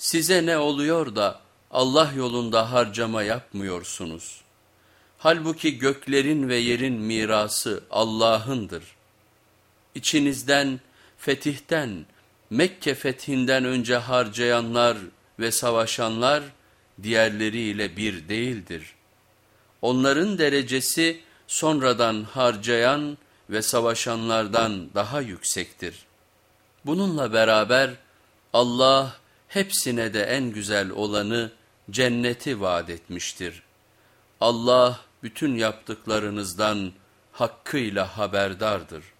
Size ne oluyor da Allah yolunda harcama yapmıyorsunuz? Halbuki göklerin ve yerin mirası Allah'ındır. İçinizden fetihten, Mekke fethinden önce harcayanlar ve savaşanlar diğerleriyle bir değildir. Onların derecesi sonradan harcayan ve savaşanlardan daha yüksektir. Bununla beraber Allah hepsine de en güzel olanı cenneti vaat etmiştir. Allah bütün yaptıklarınızdan hakkıyla haberdardır.''